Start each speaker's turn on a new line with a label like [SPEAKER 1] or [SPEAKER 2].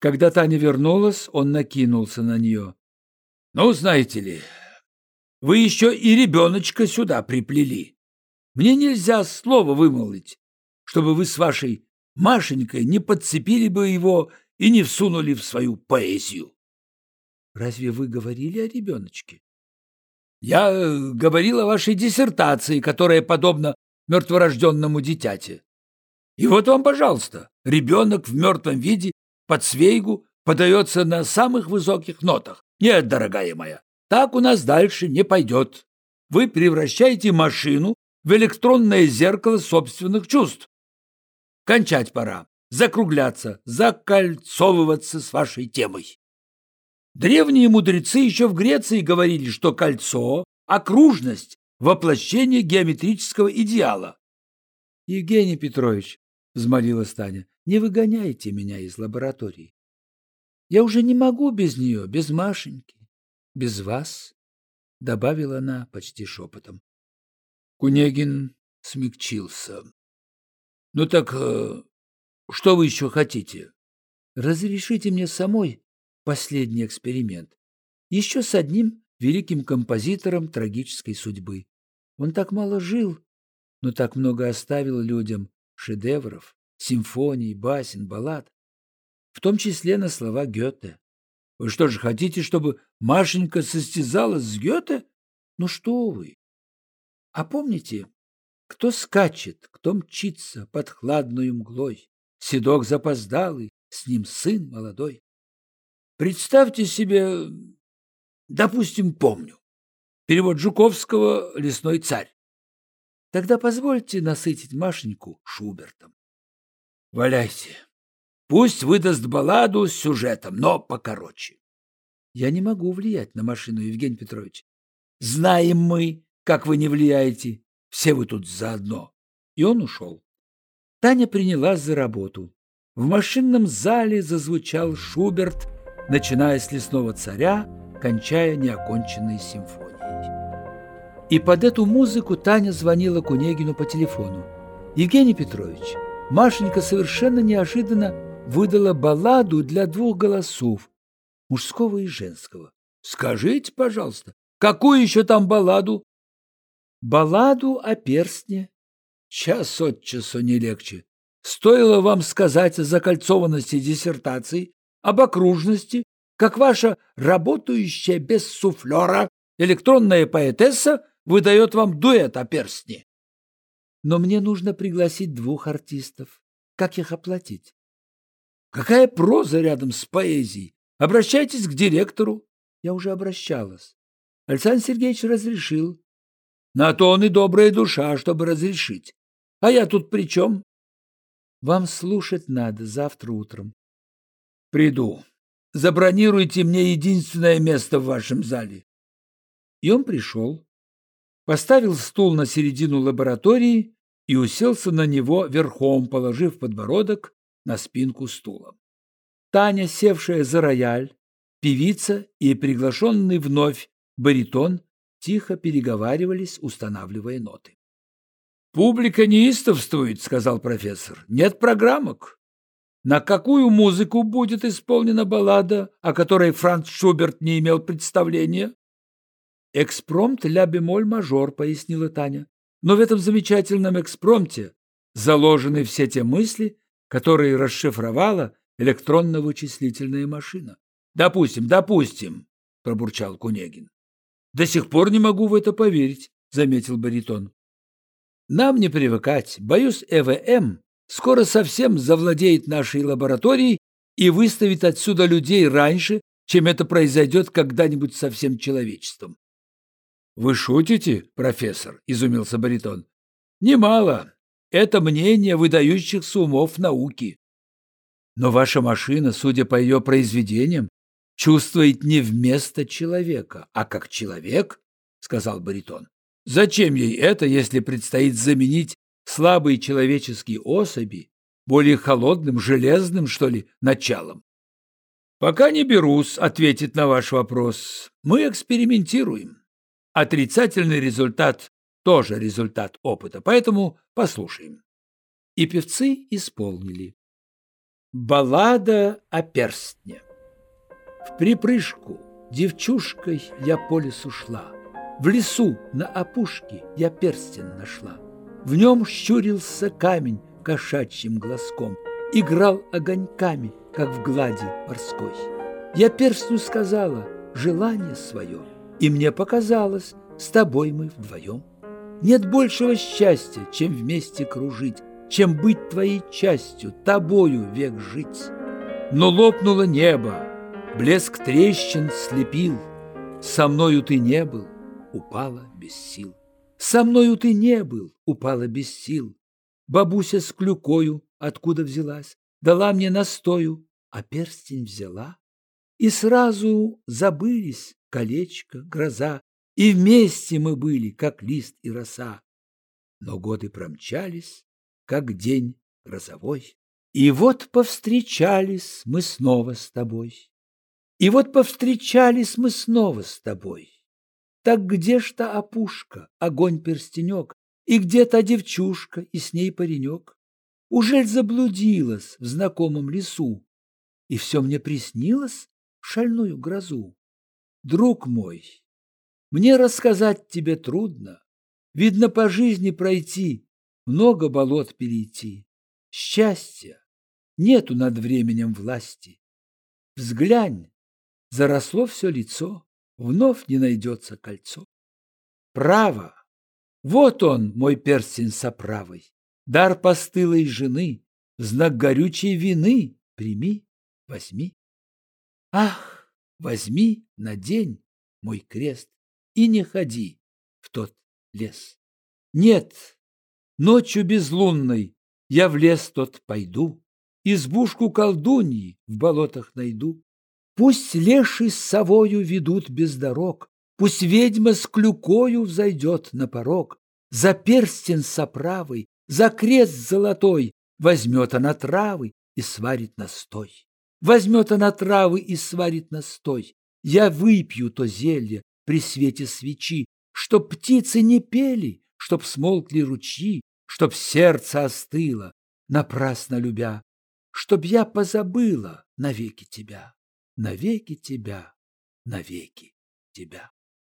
[SPEAKER 1] Когда Таня вернулась, он накинулся на нее. «Ну, знаете ли, вы еще и ребеночка сюда приплели. Мне нельзя слова вымолвить, чтобы вы с вашей Машенькой не подцепили бы его и не всунули в свою поэзию.
[SPEAKER 2] Разве вы говорили о ребеночке?
[SPEAKER 1] Я э, говорил о вашей диссертации, которая подобна мертворожденному дитяти. И вот вам, пожалуйста, ребенок в мертвом виде под свейгу подается на самых высоких нотах. Нет, дорогая моя, так у нас дальше не пойдет. Вы превращаете машину в электронное зеркало собственных чувств. Кончать пора, закругляться, закольцовываться с вашей темой. Древние мудрецы еще в Греции говорили, что кольцо – окружность, воплощение геометрического идеала.
[SPEAKER 2] — Евгений Петрович, — взмолилась Таня, — не выгоняйте меня из лаборатории. Я уже не могу без нее, без Машеньки, без вас, — добавила она почти шепотом.
[SPEAKER 1] Кунегин смягчился. — Ну так э, что вы еще хотите?
[SPEAKER 2] — Разрешите мне самой последний эксперимент. Еще с одним великим композитором трагической судьбы. Он так мало жил, но так много оставил людям шедевров, симфоний, басен, баллад, в том числе на слова Гёте.
[SPEAKER 1] Вы что же хотите, чтобы Машенька состязалась с Гёте?
[SPEAKER 2] Ну что вы? А помните, кто скачет, кто мчится под хладную мглой? Седок запоздалый, с ним сын молодой.
[SPEAKER 1] Представьте себе, допустим, помню. Перевод Жуковского «Лесной царь».
[SPEAKER 2] Тогда позвольте насытить Машеньку Шубертом.
[SPEAKER 1] Валяйте. Пусть выдаст балладу с сюжетом, но покороче.
[SPEAKER 2] Я не могу влиять на машину, Евгений Петрович.
[SPEAKER 1] Знаем мы, как вы не влияете. Все вы тут заодно.
[SPEAKER 2] И он ушел. Таня принялась за работу. В машинном зале зазвучал Шуберт – начиная с «Лесного царя», кончая неоконченной симфонией. И под эту музыку Таня звонила Кунегину по телефону. «Евгений Петрович, Машенька совершенно неожиданно выдала балладу для двух голосов, мужского и женского.
[SPEAKER 1] Скажите, пожалуйста, какую еще там балладу?
[SPEAKER 2] Балладу о перстне.
[SPEAKER 1] Час от часу не легче. Стоило вам сказать о закольцованности диссертации, об окружности, как ваша работающая без суфлера электронная поэтесса выдает вам дуэт о перстне.
[SPEAKER 2] Но мне нужно пригласить двух артистов. Как их оплатить?
[SPEAKER 1] Какая проза рядом с поэзией? Обращайтесь к директору.
[SPEAKER 2] Я уже обращалась. Александр Сергеевич разрешил.
[SPEAKER 1] На то он и добрая душа, чтобы разрешить. А я тут при чем?
[SPEAKER 2] Вам слушать надо завтра утром.
[SPEAKER 1] Приду. Забронируйте мне единственное место в вашем зале.
[SPEAKER 2] И он пришел, поставил стул на середину лаборатории и уселся на него верхом, положив подбородок на спинку стула. Таня, севшая за рояль, певица и приглашенный вновь баритон тихо переговаривались, устанавливая ноты.
[SPEAKER 1] «Публика неистовствует», — сказал профессор. «Нет программок. На какую музыку будет исполнена баллада, о которой Франц Шуберт не имел представления?
[SPEAKER 2] «Экспромт ля-бемоль мажор», — пояснила Таня. «Но в этом замечательном экспромте заложены все те мысли, которые расшифровала электронно-вычислительная машина».
[SPEAKER 1] «Допустим, допустим», — пробурчал Кунегин. «До сих пор не могу в это поверить», — заметил баритон. «Нам не привыкать. Боюсь, ЭВМ скоро совсем завладеет нашей лабораторией и выставит отсюда людей раньше, чем это произойдет когда-нибудь со всем человечеством. — Вы шутите, профессор? — изумился баритон. — Немало. Это мнение выдающихся умов науки. Но ваша машина, судя по ее произведениям, чувствует не вместо человека, а как человек, — сказал баритон. Зачем ей это, если предстоит заменить слабые человеческие особи более холодным, железным, что ли, началом? Пока не берусь ответить на ваш вопрос. Мы экспериментируем. Отрицательный результат тоже результат опыта, поэтому послушаем.
[SPEAKER 2] И певцы исполнили.
[SPEAKER 1] Баллада о перстне В припрыжку девчушкой я по лесу шла. В лесу на опушке я перстень нашла. В нем щурился камень кошачьим глазком, Играл огоньками, как в глади морской. Я перстню сказала желание свое, И мне показалось, с тобой мы вдвоем. Нет большего счастья, чем вместе кружить, чем быть твоей частью, тобою век жить. Но лопнуло небо, блеск трещин слепил, Со мною ты не был, упала без сил. Со мною ты не был, упала без сил. Бабуся с клюкою откуда взялась, Дала мне настою, а перстень взяла. И сразу забылись колечко, гроза, И вместе мы были, как лист и роса. Но годы промчались, как день грозовой. И вот повстречались мы снова с тобой. И вот повстречались мы снова с тобой. Так где ж та опушка, огонь-перстенек, И где та девчушка, и с ней паренек? Ужель заблудилась в знакомом лесу, И все мне приснилось в шальную грозу? Друг мой, мне рассказать тебе трудно, Видно, по жизни пройти много болот перейти. Счастья нету над временем власти. Взглянь, заросло все лицо, вновь не найдется кольцо. Право, вот он, мой перстень соправой, дар постылой жены, знак горючей вины прими, возьми. Ах, возьми, надень мой крест и не ходи в тот лес. Нет, Ночью безлунной я в лес тот пойду, Избушку колдуньи в болотах найду. Пусть леший с совою ведут без дорог, Пусть ведьма с клюкою взойдет на порог, За перстень с оправой, за крест золотой Возьмет она травы и сварит настой. Возьмет она травы и сварит настой. Я выпью то зелье при свете свечи, Чтоб птицы не пели, чтоб смолкли ручьи, чтоб сердце остыло, напрасно любя, чтоб я позабыла навеки тебя, навеки тебя, навеки тебя.